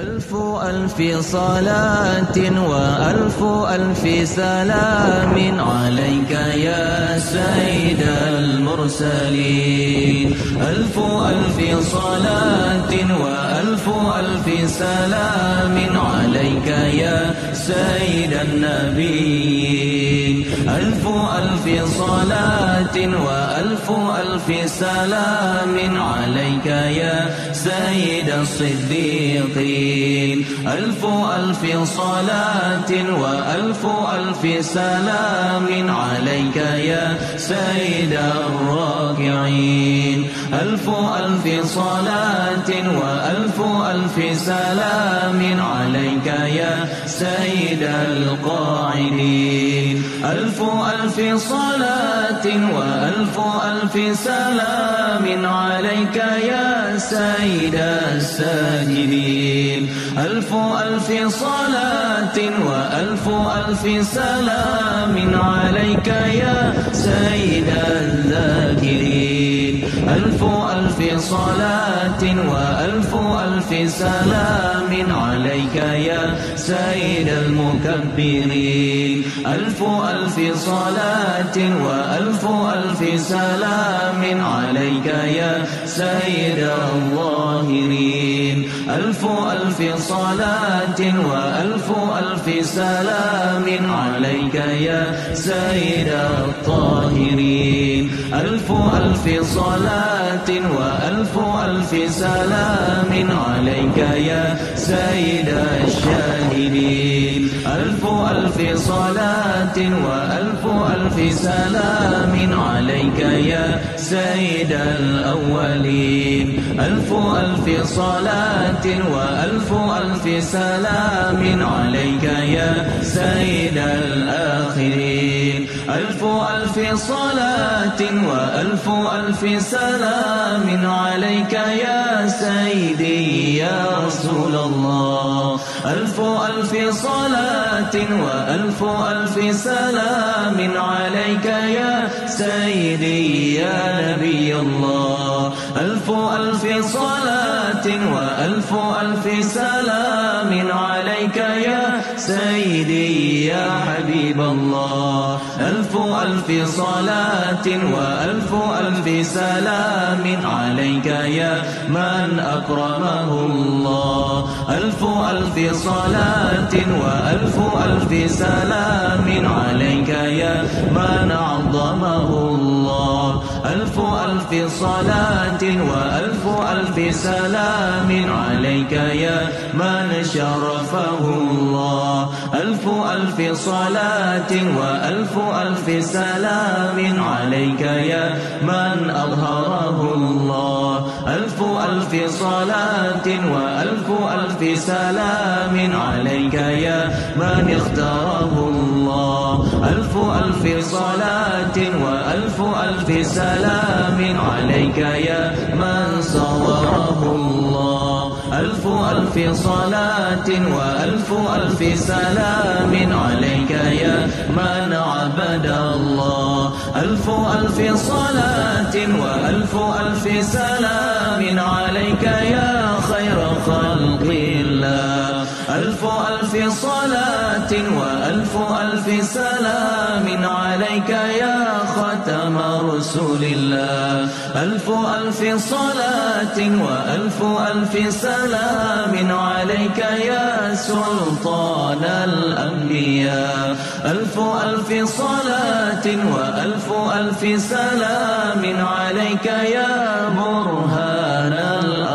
ألف ألف صلاة وألف ألف سلام عليك يا سيد المرسلين. ألف ألف صلاة وألف ألف سلام عليك يا سيد النبيين. ألف ألف صلاة وألف ألف سلام عليك يا سيد الصديقين. ألف ألف صلاة وألف ألف سلام عليك يا سيد الراكعين. ألف ألف صلاة وألف ألف سلام عليك يا سيد القاعدين. ألف ألف صلاة وألف ألف سلام عليك يا سيد الساجدين. ألف ألف صلاة وألف ألف سلام عليك يا سيد الذاكرين. ألف ألف صلاة وألف ألف سلام عليك يا سيد المكبرين. ألف ألف صلاة وألف ألف سلام عليك يا سيد الظاهرين. ألف ألف صلاة وألف ألف سلام عليك يا سيد الطاهرين. ألف ألف صلاة وألف ألف سلام عليك يا سيد الشاهدين. ألف ألف صلاة وألف ألف سلام عليك يا سيد الأولين. ألف ألف صلاة وألف ألف سلام عليك يا سيد الآخرين. ألف ألف صلاة وألف ألف سلام عليك يا سيدي يا رسول الله. ألف ألف صلاة وألف ألف سلام عليك يا سيدي يا نبي الله. ألف ألف صلاة وألف ألف سلام عليك سيدي يا حبيب الله. ألف ألف صلاة وألف ألف سلام عليك يا من أكرمه الله. ألف ألف صلاة وألف ألف سلام عليك يا من عظمه الله. ألف ألف صلاة وألف ألف سلام عليك يا من شرفه الله. ألف ألف صلاة وألف ألف سلام عليك يا من أظهره الله. ألف ألف صلاة وألف ألف سلام عليك يا من اختاره الله. ألف ألف صلاة وألف ألف سلام عليك يا من صوره الله. ألف ألف صلاة وألف ألف سلام عليك يا من عبد الله. ألف ألف صلاة وألف ألف سلام عليك يا خير خلق الله. ألف ألف صلاة وألف ألف سلام عليك يا ختم رسول الله. ألف ألف صلاة وألف ألف سلام عليك يا سلطان الأنبياء. ألف ألف صلاة وألف ألف سلام عليك يا برهان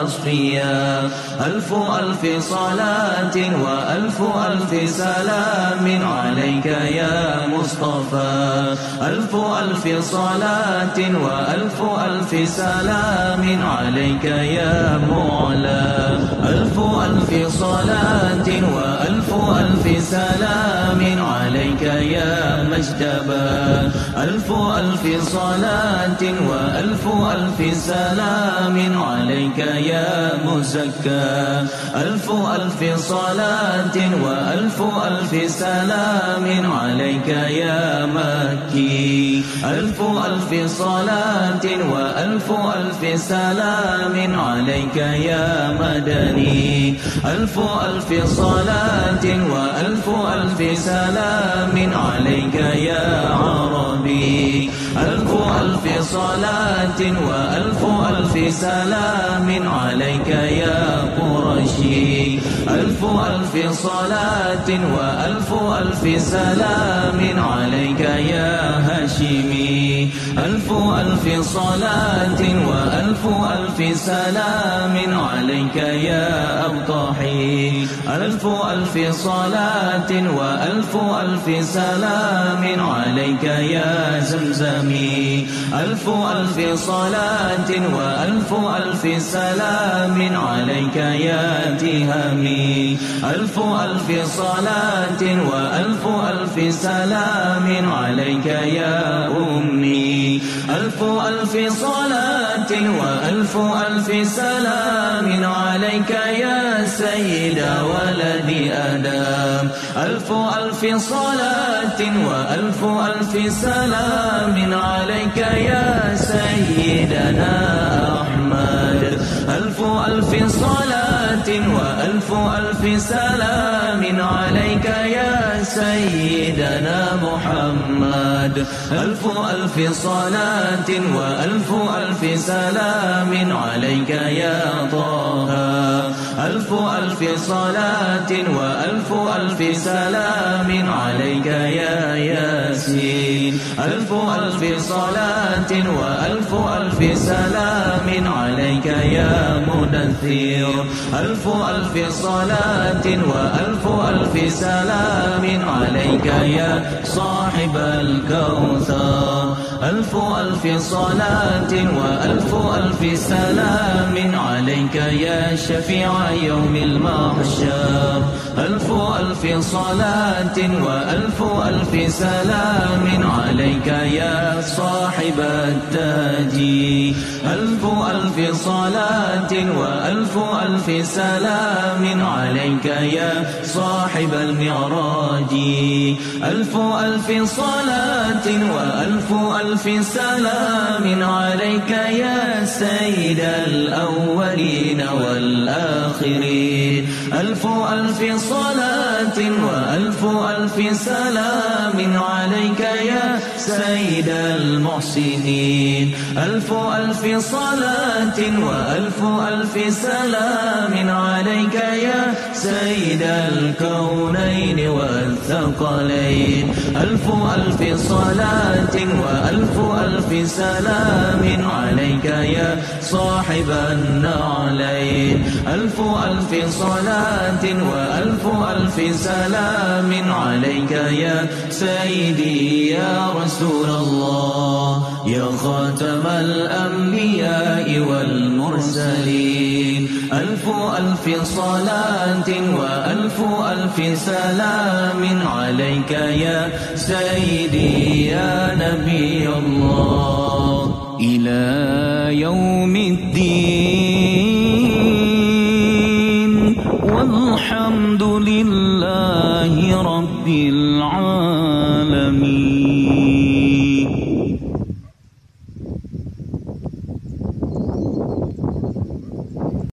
الأصفياء ألف ألف صلاة وألف ألف سلام عليك يا مصطفى. ألف ألف صلاة وألف ألف سلام عليك يا معلى ألف ألف صلاة وألف ألف سلام عليك عليك يا مجتبى. ألف ألف صلاة وألف ألف سلام عليك يا مزكى. ألف ألف صلاة وألف ألف سلام عليك يا مكي. ألف ألف صلاة وألف ألف سلام عليك يا مدني. ألف ألف صلاة وألف ألف سلام عليك يا عربي. ألف ألف صلاة وألف ألف سلام عليك يا قرشي. ألف ألف صلاة وألف ألف سلام عليك يا هاشمي. ألف ألف صلاة وألف ألف سلام عليك يا أبطحي ألف ألف صلاة وألف ألف سلام عليك يا زمزمي. ألف ألف صلاة وألف ألف سلام عليك يا تهمي ألف ألف صلاة وألف ألف سلام عليك يا أمي. ألف ألف صلاة وألف ألف سلام عليك يا سيد ولد آدم. ألف ألف صلاة وألف ألف سلام عليك يا سيدنا أحمد ألف ألف صلاة وألف ألف سلام عليك يا سيدنا محمد. ألف ألف صلاة وألف ألف سلام عليك يا طه. ألف ألف صلاة وألف ألف سلام عليك يا ياسين. ألف ألف صلاة وألف ألف سلام عليك يا مدثر ألف ألف صلاة وألف ألف سلام عليك يا صاحب الكوثر. ألف ألف صلاة وألف ألف سلام عليك يا شفيع يوم المحشر. ألف ألف صلاة وألف ألف سلام عليك يا صاحب التاج ألف ألف صلاة وألف ألف سلام عليك يا صاحب المعراج. ألف ألف صلاة وألف ألف سلام عليك يا سيد الأولين والآخرين. ألف ألف صلاة وألف ألف سلام عليك يا سيد المحسنين. ألف ألف صلاة وألف ألف سلام عليك يا سيد الكونين والثقلين. ألف ألف صلاة وألف ألف سلام عليك يا صاحب النعلين. ألف ألف صلاة وألف ألف سلام عليك يا سيدي يا رسول الله يا خاتم الأنبياء والمرسلين. ألف ألف صلاة وألف ألف سلام عليك يا سيدي يا نبي الله. إلى يوم الدين والحمد لله رب العالمين.